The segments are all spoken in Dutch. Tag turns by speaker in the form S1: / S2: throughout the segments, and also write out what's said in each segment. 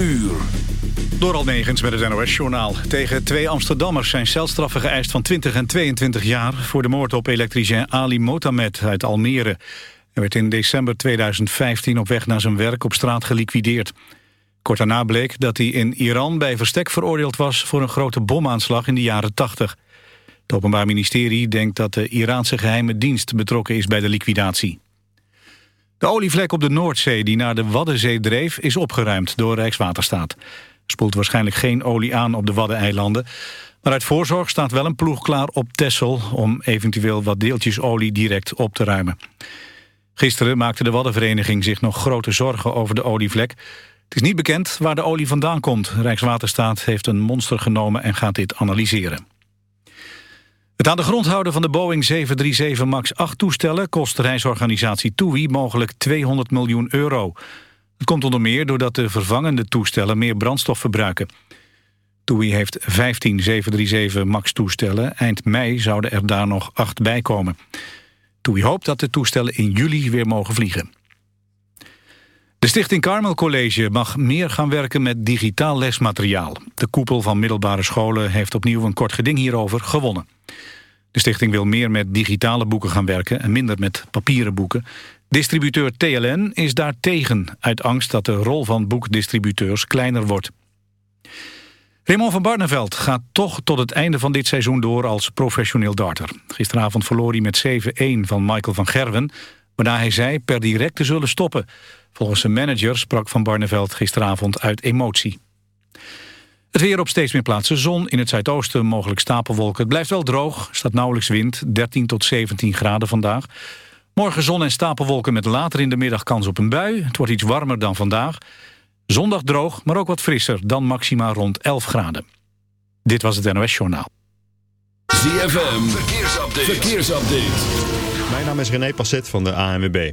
S1: uur.
S2: Door Almegens met het NOS-journaal. Tegen twee Amsterdammers zijn celstraffen geëist van 20 en 22 jaar... voor de moord op elektricien Ali Motamed uit Almere. Hij werd in december 2015 op weg naar zijn werk op straat geliquideerd. Kort daarna bleek dat hij in Iran bij verstek veroordeeld was... voor een grote bomaanslag in de jaren 80. Het Openbaar Ministerie denkt dat de Iraanse geheime dienst betrokken is bij de liquidatie. De olievlek op de Noordzee die naar de Waddenzee dreef is opgeruimd door Rijkswaterstaat. Er spoelt waarschijnlijk geen olie aan op de Waddeneilanden. Maar uit voorzorg staat wel een ploeg klaar op Texel om eventueel wat deeltjes olie direct op te ruimen. Gisteren maakte de Waddenvereniging zich nog grote zorgen over de olievlek. Het is niet bekend waar de olie vandaan komt. Rijkswaterstaat heeft een monster genomen en gaat dit analyseren. Het aan de grond houden van de Boeing 737 MAX 8 toestellen... kost reisorganisatie TUI mogelijk 200 miljoen euro. Het komt onder meer doordat de vervangende toestellen meer brandstof verbruiken. TUI heeft 15 737 MAX toestellen. Eind mei zouden er daar nog acht bij komen. TUI hoopt dat de toestellen in juli weer mogen vliegen. De Stichting Carmel College mag meer gaan werken met digitaal lesmateriaal. De koepel van middelbare scholen heeft opnieuw een kort geding hierover gewonnen. De stichting wil meer met digitale boeken gaan werken en minder met papieren boeken. Distributeur TLN is daar tegen, uit angst dat de rol van boekdistributeurs kleiner wordt. Raymond van Barneveld gaat toch tot het einde van dit seizoen door als professioneel darter. Gisteravond verloor hij met 7-1 van Michael van Gerwen, waarna hij zei per direct te zullen stoppen. Volgens zijn manager sprak Van Barneveld gisteravond uit emotie. Het weer op steeds meer plaatsen zon. In het zuidoosten mogelijk stapelwolken. Het blijft wel droog, staat nauwelijks wind. 13 tot 17 graden vandaag. Morgen zon en stapelwolken met later in de middag kans op een bui. Het wordt iets warmer dan vandaag. Zondag droog, maar ook wat frisser. Dan maxima rond 11 graden. Dit was het NOS Journaal.
S1: ZFM, verkeersupdate. verkeersupdate.
S3: Mijn naam is René Passet van de ANWB.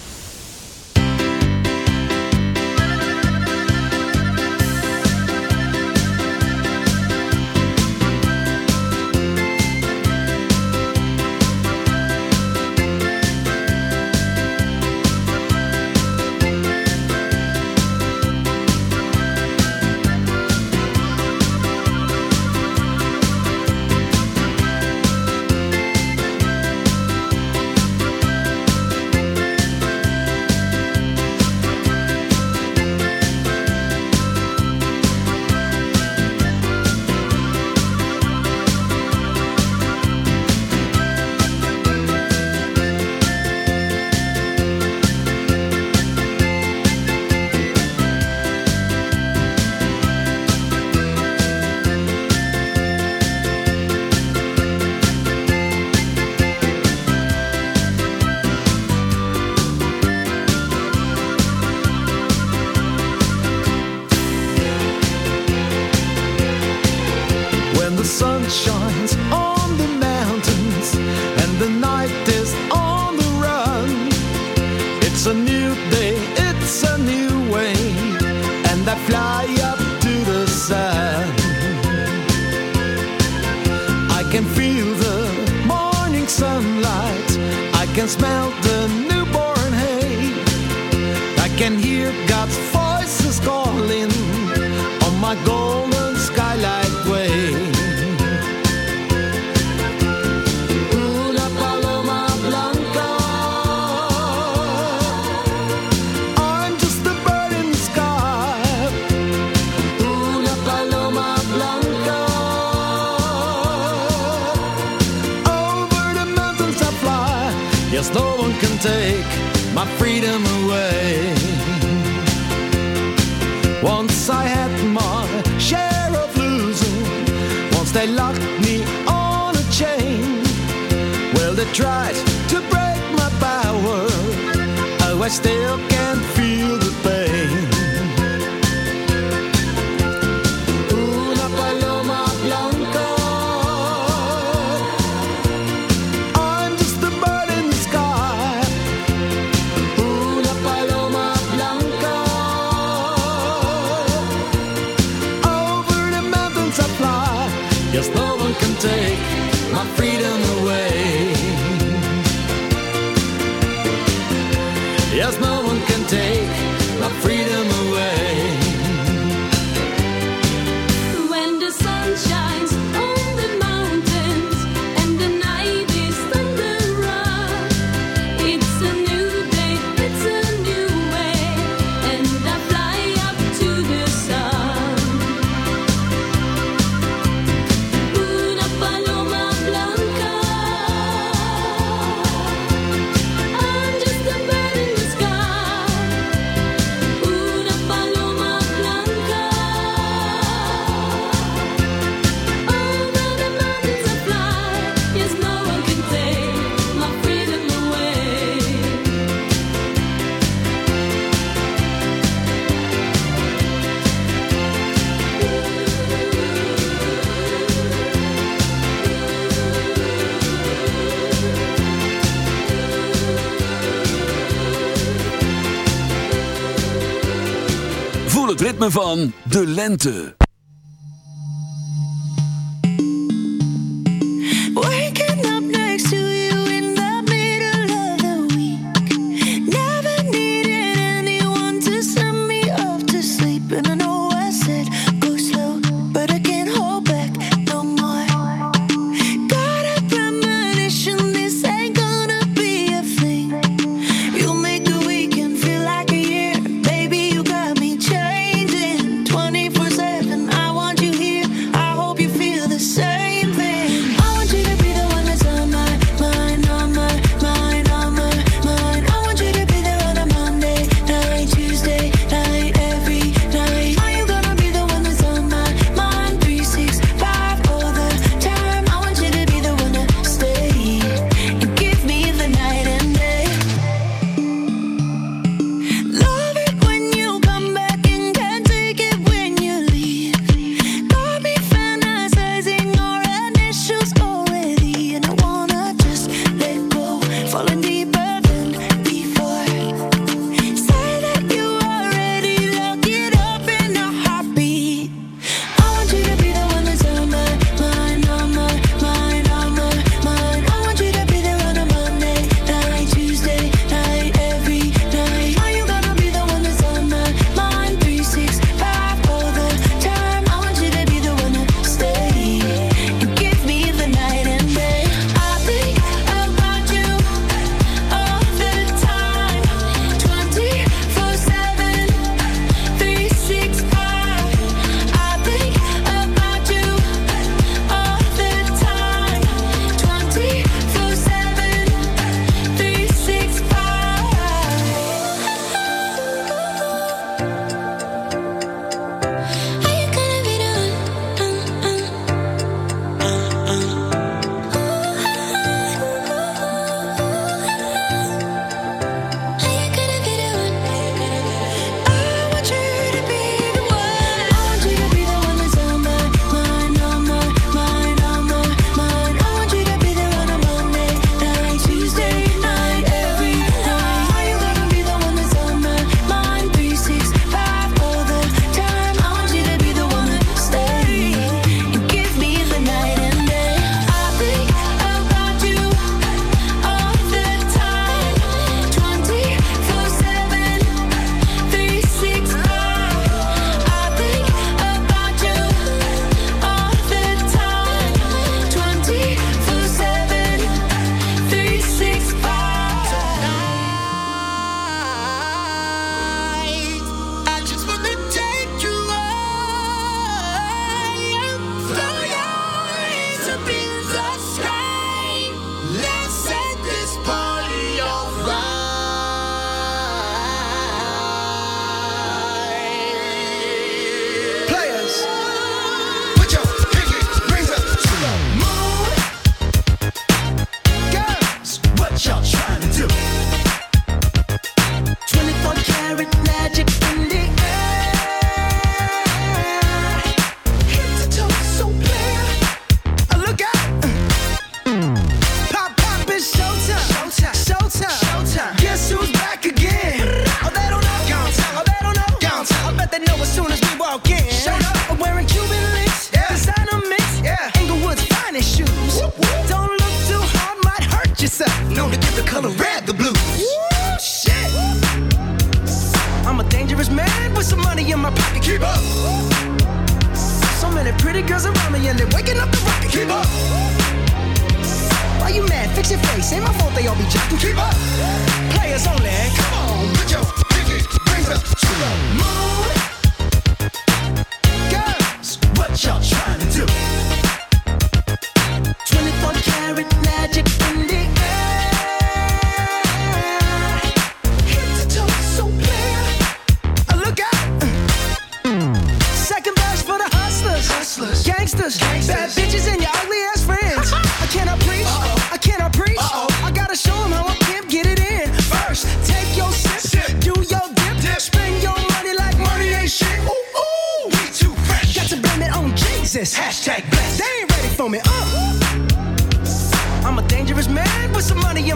S4: De lente.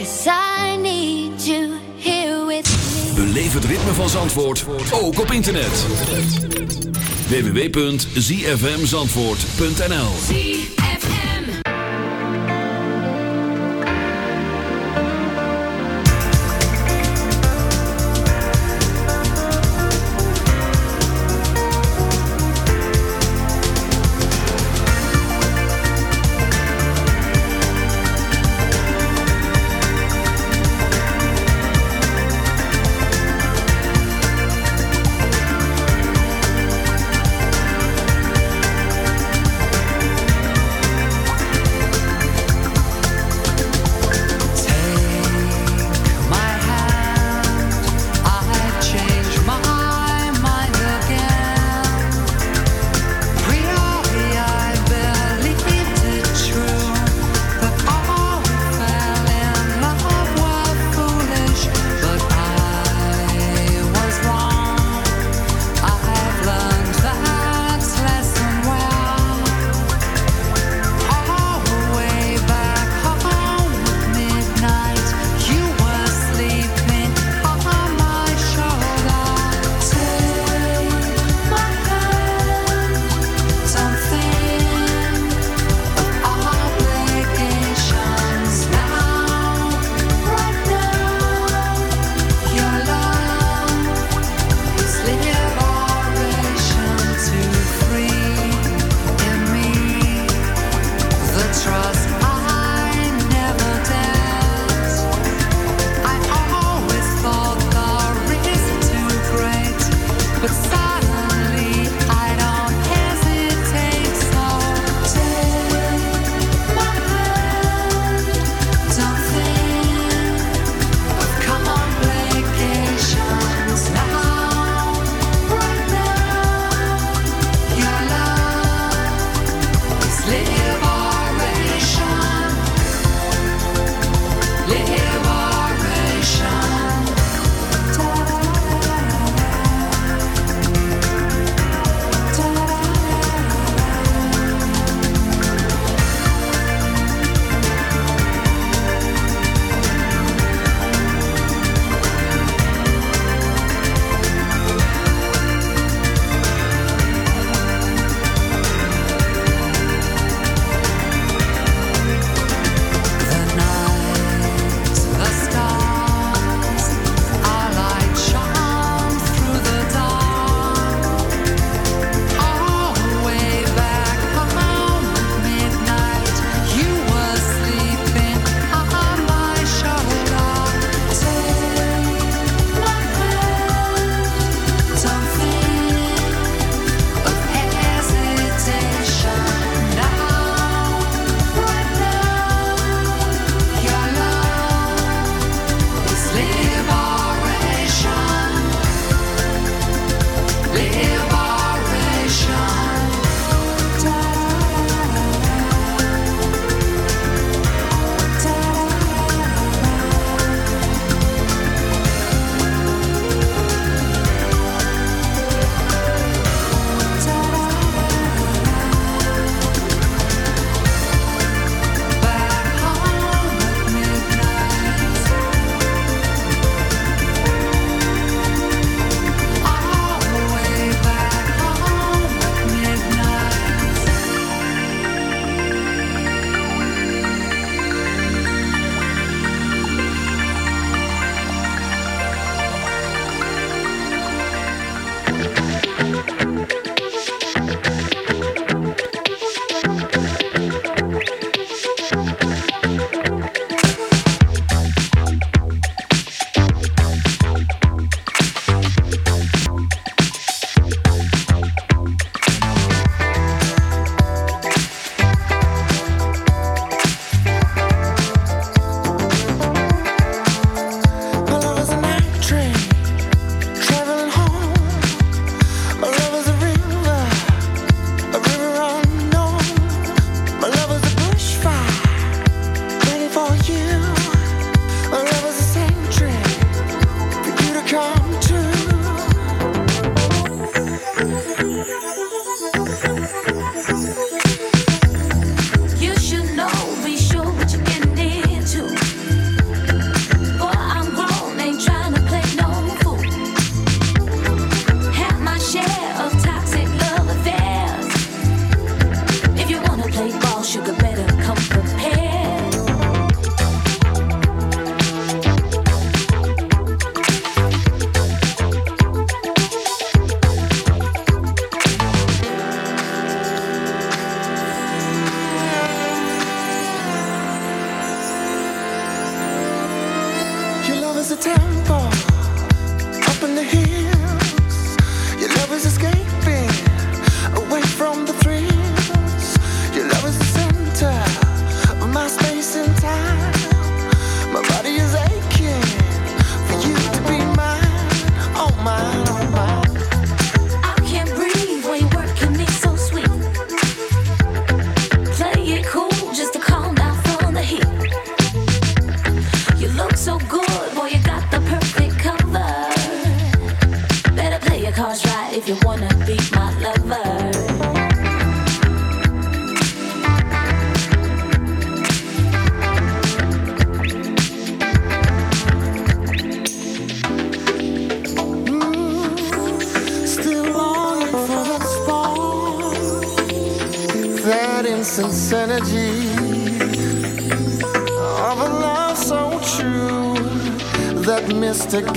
S5: Cause I need you here with me.
S1: Beleef het ritme van Zandvoort ook op internet. www.zfmzandvoort.nl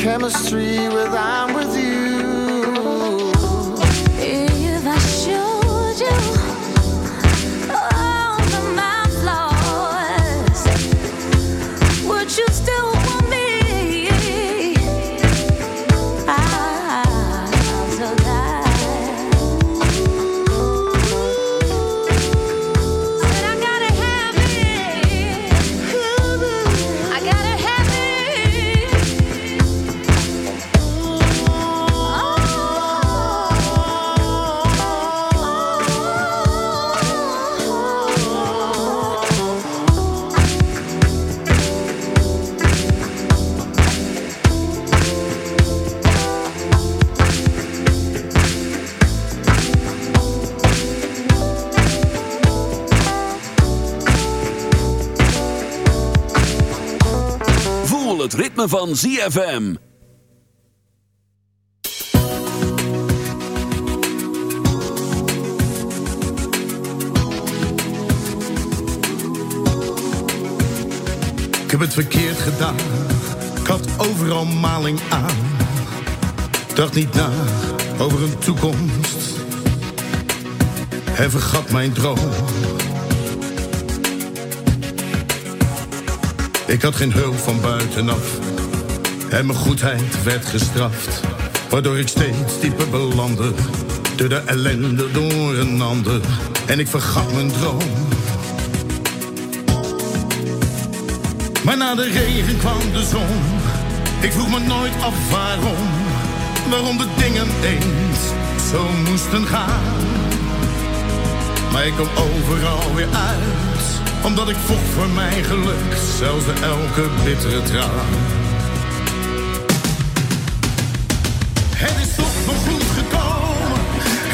S1: chemist Het ritme van ZFM.
S6: Ik heb het verkeerd gedaan. Ik had overal maling aan. Dacht niet na over een toekomst. En vergat mijn droom. Ik had geen hulp van buitenaf. En mijn goedheid werd gestraft. Waardoor ik steeds dieper belandde. Door de ellende door een ander. En ik vergat mijn droom. Maar na de regen kwam de zon. Ik vroeg me nooit af waarom. Waarom de dingen eens zo moesten gaan. Maar ik kwam overal weer uit. Omdat ik vocht voor mijn geluk. Zelfs elke bittere traan. Het is toch nog goed gekomen.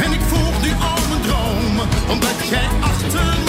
S6: En ik volg nu al mijn dromen. Omdat jij achter me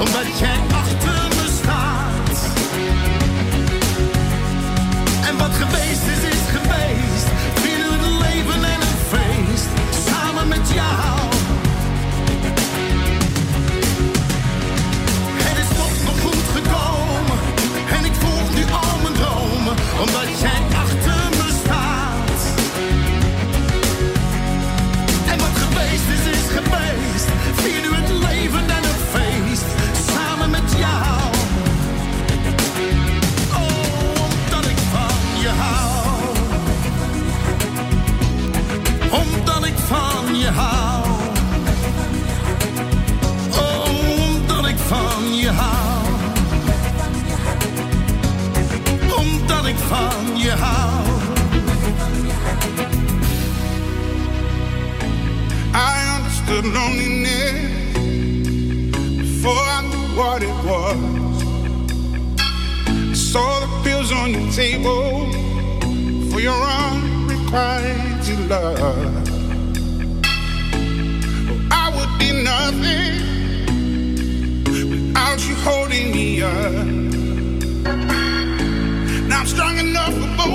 S6: Omdat jij achter
S7: loneliness before I knew what it was. I saw the pills on your table for your unrequited love. Oh, I would be nothing without you holding me up. Now I'm strong enough for both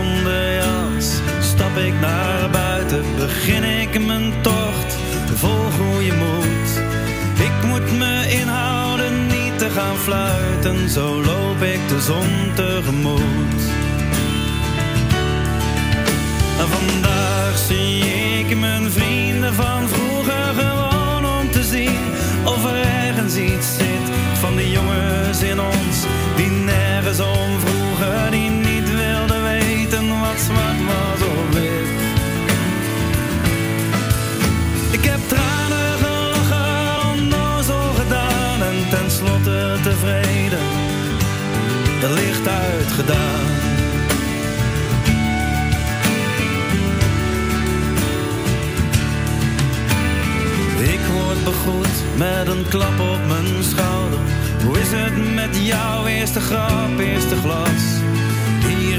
S8: zonder jas Stap ik naar buiten, begin ik mijn tocht. Volg hoe je Ik moet me inhouden, niet te gaan fluiten Zo loop ik de zon tegemoet. En Vandaag zie ik mijn vrienden van vroeger gewoon om te zien Of er ergens iets zit van de jongens in ons Die nergens om vroeger, die wat maar zo wit. Ik heb tranen gelachen, onnozel gedaan en tenslotte tevreden, de licht uitgedaan. Ik word begroet met een klap op mijn schouder. Hoe is het met jouw eerste grap, eerste glas?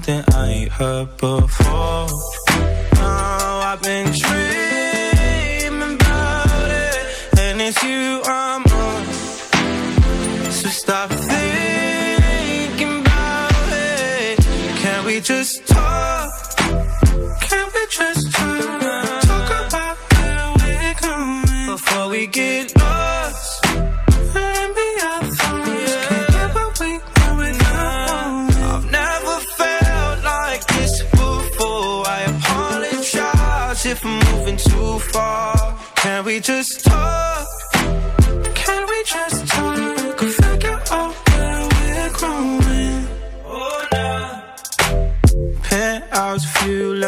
S9: something I ain't heard before. Now I've been dreaming.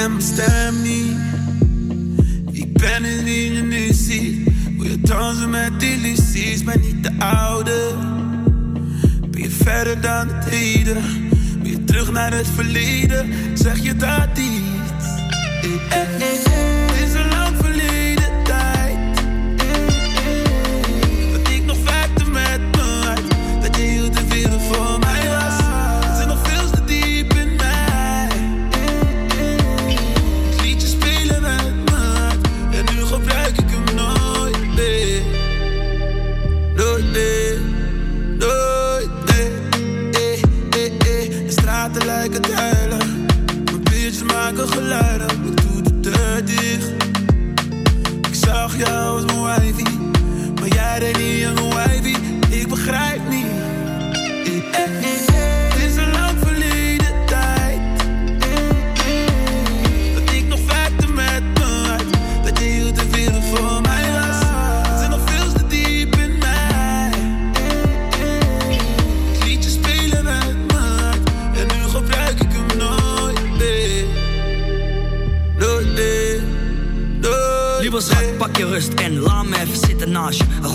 S10: ken mijn stem niet. Ik ben in wie je nu. Wil je dansen met illusies, maar niet de oude. Ben je verder dan het heden? Ben je terug naar het verleden? Zeg je dat
S11: iets?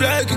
S10: up like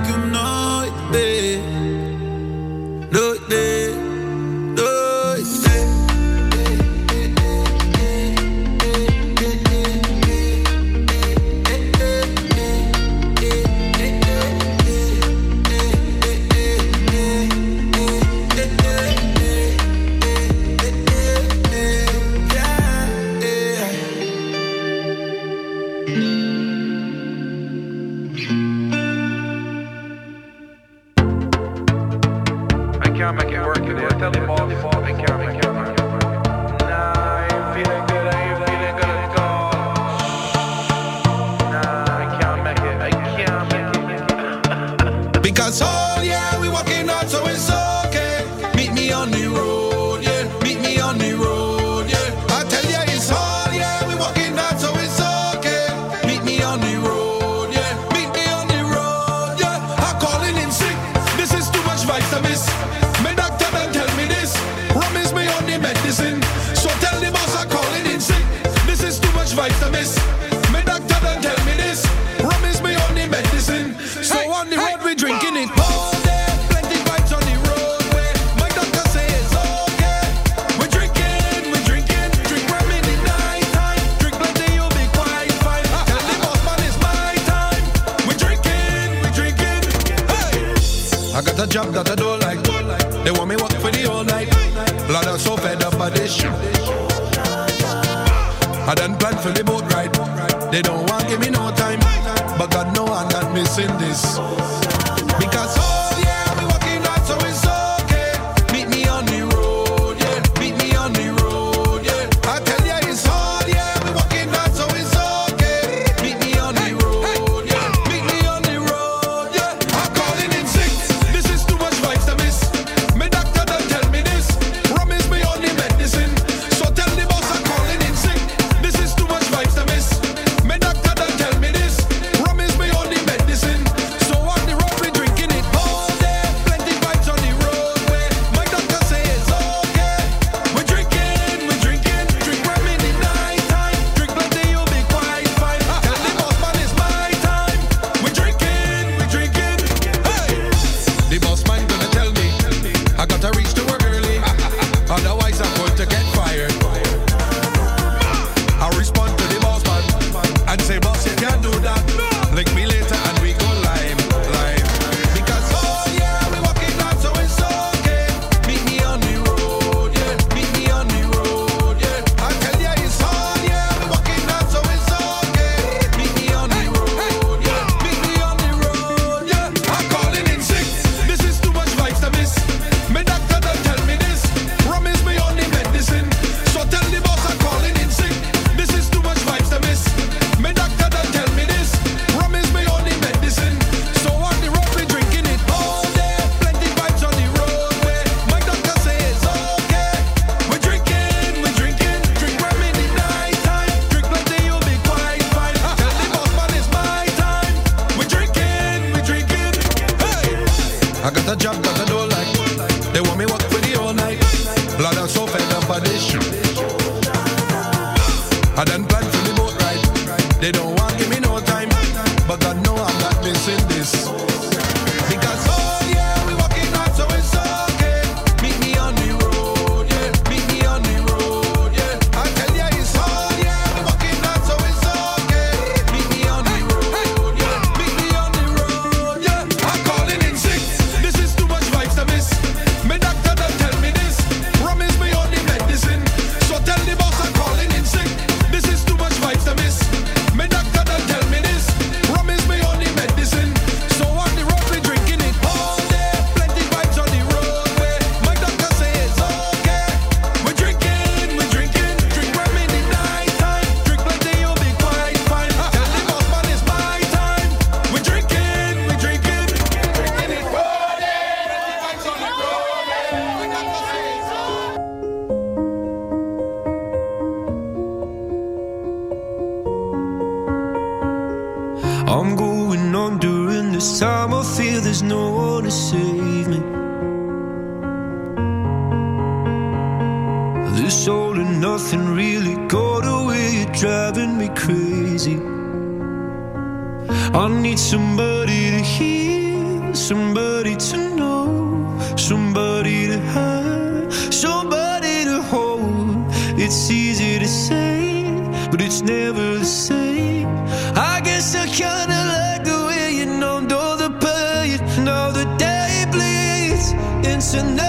S10: I
S9: need somebody to hear, somebody to know, somebody to have, somebody to hold. It's easy to say, but it's never the same. I guess I kinda like the way you know, know the pain, know the day bleeds into night.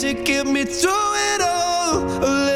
S12: takes me through it all.